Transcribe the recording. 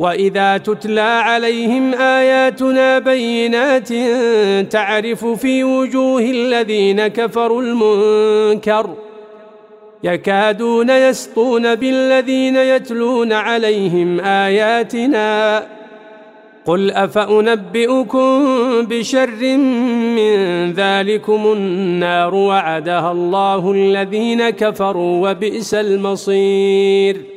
وإذا تتلى عليهم آياتنا بينات تعرف في وجوه الذين كفروا المنكر يكادون يسطون بالذين يتلون عليهم آياتنا قل أفأنبئكم بشر من ذلكم النار وعدها الله الذين كفروا وبئس المصير